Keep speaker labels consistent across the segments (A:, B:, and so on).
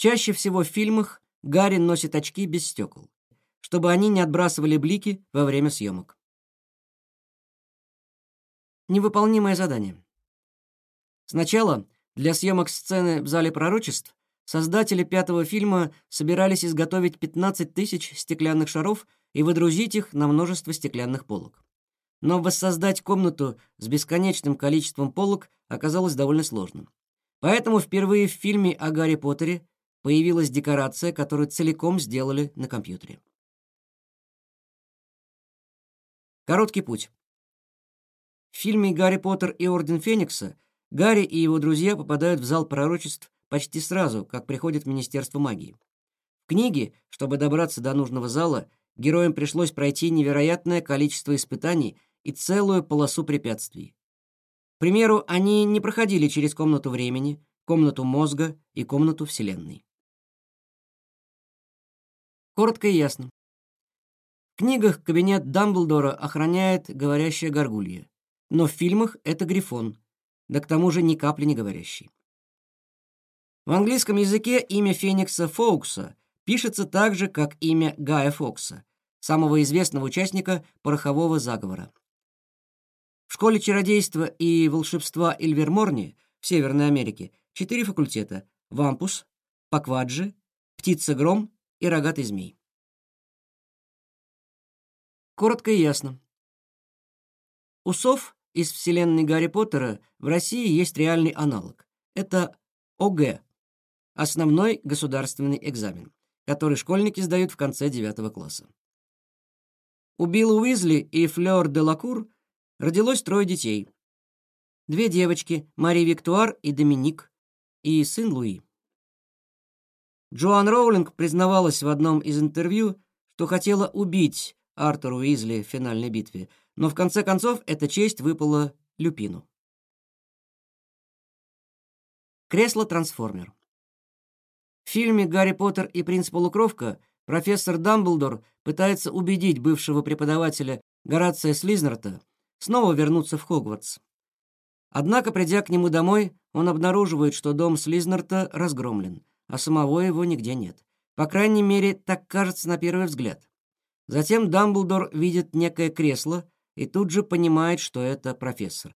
A: Чаще всего в фильмах Гарри носит очки без стекол, чтобы они не отбрасывали блики во время съемок. Невыполнимое задание. Сначала для съемок сцены в зале пророчеств создатели пятого фильма собирались изготовить 15 тысяч стеклянных шаров и выдрузить их на множество стеклянных полок. Но воссоздать комнату с бесконечным количеством полок оказалось довольно сложным. Поэтому впервые в фильме о Гарри Поттере появилась декорация, которую целиком сделали на компьютере. Короткий путь. В фильме «Гарри Поттер и Орден Феникса» Гарри и его друзья попадают в зал пророчеств почти сразу, как приходят в Министерство магии. В книге, чтобы добраться до нужного зала, героям пришлось пройти невероятное количество испытаний и целую полосу препятствий. К примеру, они не проходили через комнату времени, комнату мозга и комнату Вселенной. Коротко и ясно. В книгах кабинет Дамблдора охраняет говорящая горгулья, но в фильмах это Грифон, да к тому же ни капли не говорящий. В английском языке имя Феникса Фоукса пишется так же, как имя Гая Фокса, самого известного участника порохового заговора. В школе чародейства и волшебства Эльверморни в Северной Америке четыре факультета – Вампус, Пакваджи, Птица-гром и Рогатый змей. Коротко и ясно. У сов из вселенной Гарри Поттера в России есть реальный аналог. Это ОГЭ – основной государственный экзамен, который школьники сдают в конце девятого класса. У Билла Уизли и Флёр де Лакур родилось трое детей. Две девочки – Мари Виктуар и Доминик, и сын Луи. Джоан Роулинг признавалась в одном из интервью, что хотела убить Артура Уизли в финальной битве, но в конце концов эта честь выпала Люпину. Кресло-трансформер. В фильме «Гарри Поттер и принц Полукровка» профессор Дамблдор пытается убедить бывшего преподавателя Горация Слизнерта снова вернуться в Хогвартс. Однако, придя к нему домой, он обнаруживает, что дом Слизнерта разгромлен, а самого его нигде нет. По крайней мере, так кажется на первый взгляд. Затем Дамблдор видит некое кресло и тут же понимает, что это профессор.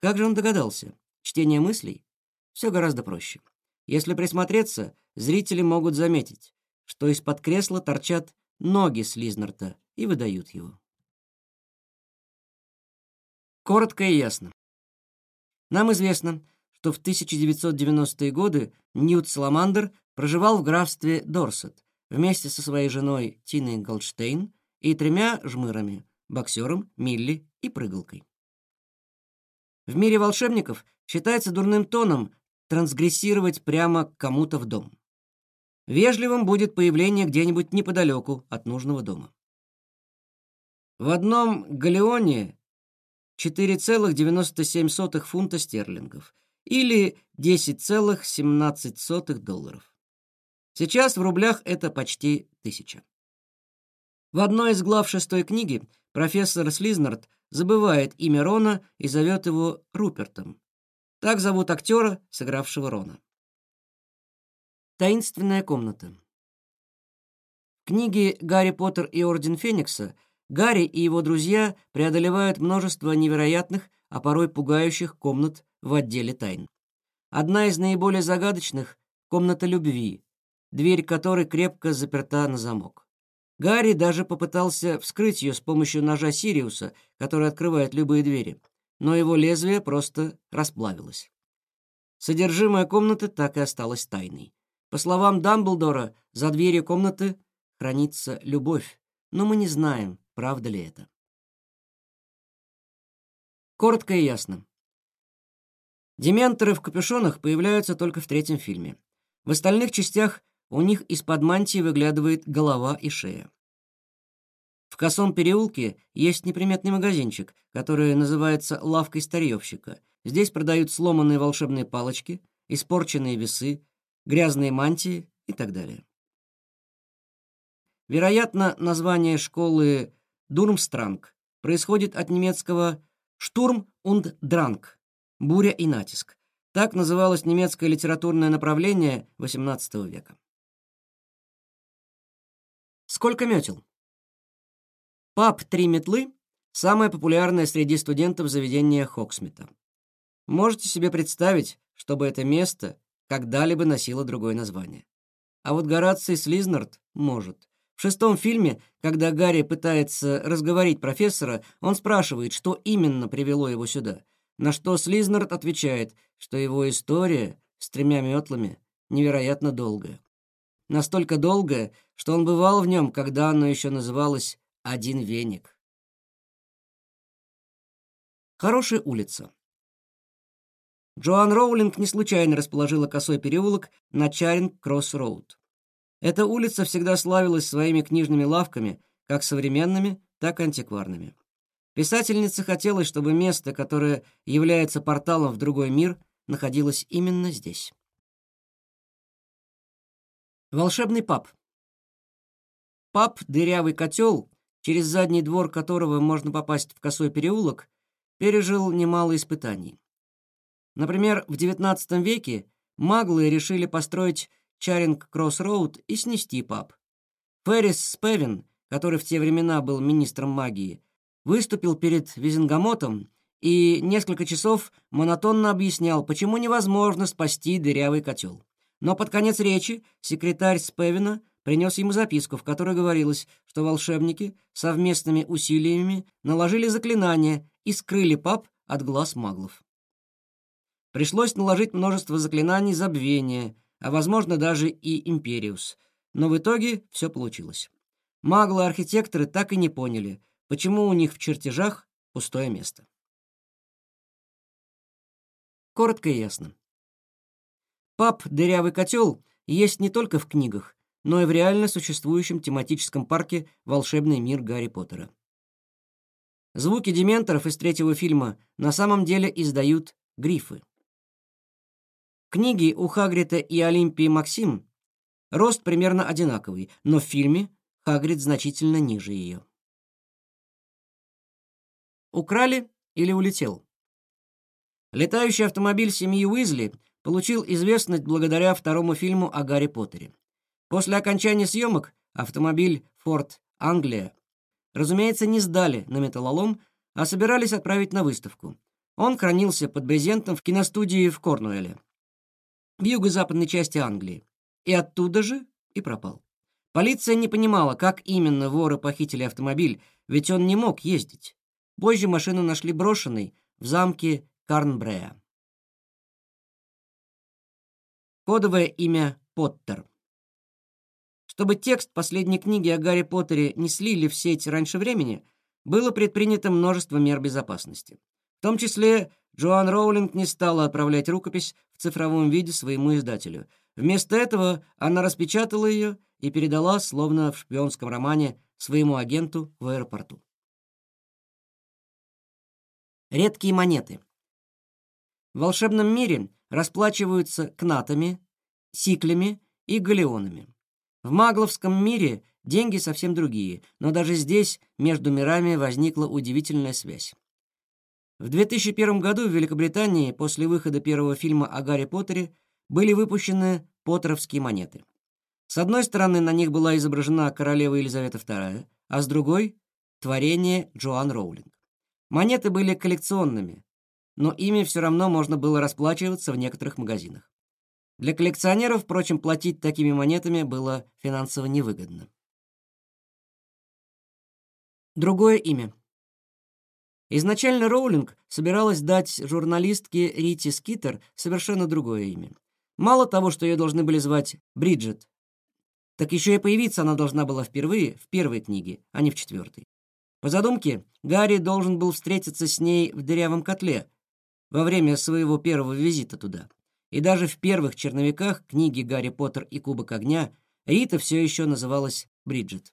A: Как же он догадался? Чтение мыслей? Все гораздо проще. Если присмотреться, зрители могут заметить, что из-под кресла торчат ноги Слизнерта и выдают его. Коротко и ясно. Нам известно, что в 1990-е годы Ньют Саламандер проживал в графстве Дорсет вместе со своей женой Тиной Голдштейн и тремя жмырами — боксером, Милли и прыгалкой. В мире волшебников считается дурным тоном трансгрессировать прямо к кому-то в дом. Вежливым будет появление где-нибудь неподалеку от нужного дома. В одном галеоне 4,97 фунта стерлингов или 10,17 долларов. Сейчас в рублях это почти тысяча. В одной из глав шестой книги профессор Слизнард забывает имя Рона и зовет его Рупертом. Так зовут актера, сыгравшего Рона. Таинственная комната. В книге «Гарри Поттер и Орден Феникса» Гарри и его друзья преодолевают множество невероятных, а порой пугающих комнат в отделе тайн. Одна из наиболее загадочных — комната любви, дверь которой крепко заперта на замок. Гарри даже попытался вскрыть ее с помощью ножа Сириуса, который открывает любые двери, но его лезвие просто расплавилось. Содержимое комнаты так и осталось тайной. По словам Дамблдора, за дверью комнаты хранится любовь, но мы не знаем, правда ли это. Коротко и ясно. Дементоры в капюшонах появляются только в третьем фильме. В остальных частях у них из-под мантии выглядывает голова и шея. В Косом переулке есть неприметный магазинчик, который называется «Лавкой старьевщика». Здесь продают сломанные волшебные палочки, испорченные весы, грязные мантии и так далее. Вероятно, название школы Дурмстранг происходит от немецкого «Штурм und Drang» — «буря и натиск». Так называлось немецкое литературное направление XVIII века. Сколько метел? Паб «Три метлы» — самое популярное среди студентов заведения Хоксмита. Можете себе представить, чтобы это место когда-либо носило другое название. А вот Гораций Слизнард может. В шестом фильме, когда Гарри пытается разговорить профессора, он спрашивает, что именно привело его сюда, на что Слизнард отвечает, что его история с тремя метлами невероятно долгая. Настолько долгая, что он бывал в нем, когда оно еще называлось «Один веник». Хорошая улица. Джоан Роулинг не случайно расположила косой переулок на Чаринг-Кросс-Роуд. Эта улица всегда славилась своими книжными лавками, как современными, так и антикварными. Писательнице хотелось, чтобы место, которое является порталом в другой мир, находилось именно здесь. Волшебный паб. Паб «Дырявый котел», через задний двор которого можно попасть в косой переулок, пережил немало испытаний. Например, в XIX веке маглы решили построить Чаринг-Кросс-Роуд и снести паб. Феррис Спевин, который в те времена был министром магии, выступил перед Визенгамотом и несколько часов монотонно объяснял, почему невозможно спасти дырявый котел. Но под конец речи секретарь Спевина принес ему записку, в которой говорилось, что волшебники совместными усилиями наложили заклинание и скрыли паб от глаз маглов. Пришлось наложить множество заклинаний забвения, а, возможно, даже и империус. Но в итоге все получилось. Маглы-архитекторы так и не поняли, почему у них в чертежах пустое место. Коротко и ясно. Пап «Дырявый котел» есть не только в книгах, но и в реально существующем тематическом парке «Волшебный мир Гарри Поттера». Звуки дементоров из третьего фильма на самом деле издают грифы. Книги у Хагрита и Олимпии Максим рост примерно одинаковый, но в фильме Хагрид значительно ниже ее. Украли или улетел? Летающий автомобиль семьи Уизли получил известность благодаря второму фильму о Гарри Поттере. После окончания съемок автомобиль Ford Англия, разумеется, не сдали на металлолом, а собирались отправить на выставку. Он хранился под брезентом в киностудии в Корнуэлле в юго-западной части Англии, и оттуда же и пропал. Полиция не понимала, как именно воры похитили автомобиль, ведь он не мог ездить. Позже машину нашли брошенной в замке Карнбрея. Кодовое имя Поттер. Чтобы текст последней книги о Гарри Поттере не слили в сеть раньше времени, было предпринято множество мер безопасности. В том числе Джоан Роулинг не стала отправлять рукопись в цифровом виде своему издателю. Вместо этого она распечатала ее и передала, словно в шпионском романе, своему агенту в аэропорту. Редкие монеты. В волшебном мире расплачиваются кнатами, сиклями и галеонами. В магловском мире деньги совсем другие, но даже здесь между мирами возникла удивительная связь. В 2001 году в Великобритании после выхода первого фильма о Гарри Поттере были выпущены поттеровские монеты. С одной стороны на них была изображена королева Елизавета II, а с другой — творение Джоан Роулинг. Монеты были коллекционными, но ими все равно можно было расплачиваться в некоторых магазинах. Для коллекционеров, впрочем, платить такими монетами было финансово невыгодно. Другое имя — Изначально Роулинг собиралась дать журналистке Рите Скитер совершенно другое имя. Мало того, что ее должны были звать Бриджит, так еще и появиться она должна была впервые в первой книге, а не в четвертой. По задумке, Гарри должен был встретиться с ней в дырявом котле во время своего первого визита туда. И даже в первых черновиках книги «Гарри Поттер и Кубок огня» Рита все еще называлась Бриджит.